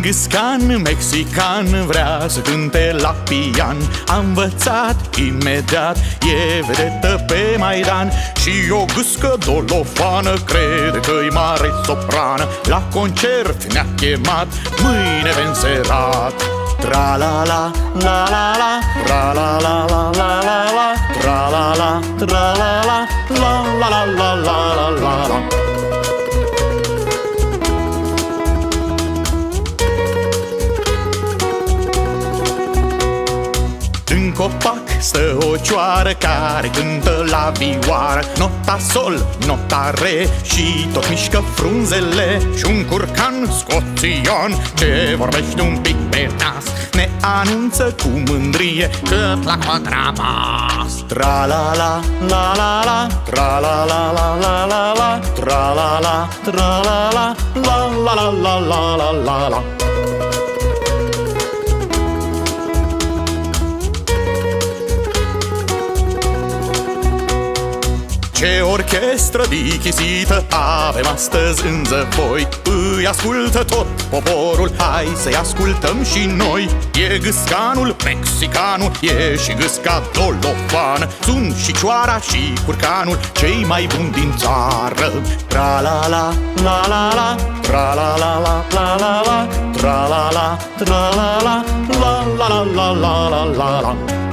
gâscan mexican Vrea să cânte la pian. A învățat imediat E vedetă pe Maidan. Și o gâscă dolofană Crede că-i mare soprană. La concert ne-a chemat Mâine venserat Tra la la la la la Tra la la la la la la Tra la la tra la la La la la la la În copac stă o cioară care cântă la vioară Nota sol, nota re și tot mișcă frunzele Și un curcan scoțian ce vorbește un pic pe nas Ne anunță cu mândrie că la contrabas Tra la la la la la Tra la la la la la la Tra la la tra la la La la la la la la la Ce orchestră dichisită avem astăzi în zăvoi Îi ascultă tot poporul, hai să-i ascultăm și noi. E gâscanul mexicanul, e și gâsca dolofan Sunt și cioara și curcanul, cei mai buni din țară. Tra la la, la la la, tra la la la, la la la Tra la la, tra la la, la la la la la la la.